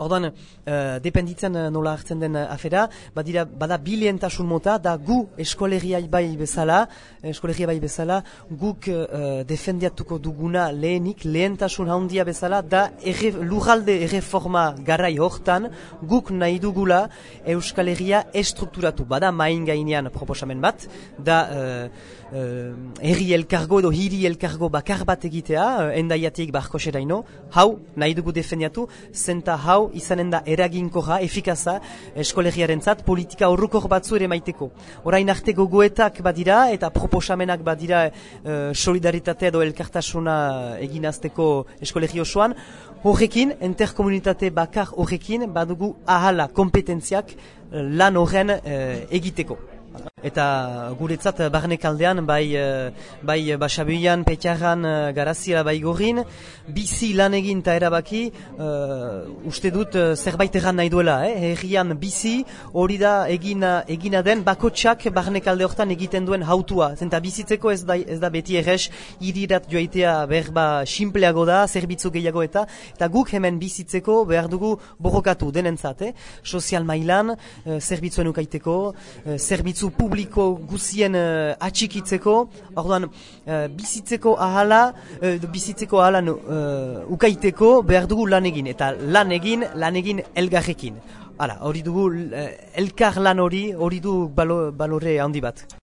Ordan, uh, dependitzen uh, nola hartzen den uh, afera, badira, bada bilientasun mota, da gu eskolegia bai bezala, eskolegia bai bezala, guk uh, defendiatuko duguna lehenik, lehentasun handia bezala, da erre, lujalde erreforma garai hortan, guk nahi dugula Euskal Herria estrukturatu. Bada main gainean proposamen bat, da uh, uh, erri elkargo edo hiri elkargo bakar bat egitea, uh, endaiatik barko seraino, hau nahi dugu defendiatu, zenta hau izanen da eraginkorra, efikaza, eskolegiaren zat, politika horrukor batzu ere maiteko. Orain arte gogoetak badira eta proposamenak badira e, solidaritate edo elkartasuna eginazteko eskolegi osoan, horrekin, interkomunitate bakar horrekin, badugu ahala kompetentziak lan horren e, egiteko. Eta guretzat barnekaldean, bai, eh, bai basabian, petxarran, eh, garazia bai gorin, bizi lan egin eta erabaki, uh, uste dut zerbait erran nahi duela, eh? herrian bizi hori da egina, egina den bakotsak barnekalde hortan egiten duen hautua. Zenta bizitzeko ez da, ez da beti errez, irirat joaitea berba simpleago da, zerbitzu gehiago eta, eta guk hemen bizitzeko behar dugu borrokatu denentzat, eh? sozial mailan, zerbitzuen ukaiteko, zerbitzu publiko guzien uh, atxikitzeko, orduan uh, bizitzeko ahala, uh, bizitzeko ahala uh, ukaiteko behar dugu lan egin, eta lan egin, lan egin elgarrekin. Hala, hori dugu, uh, elkar lan hori, hori du balore handi bat.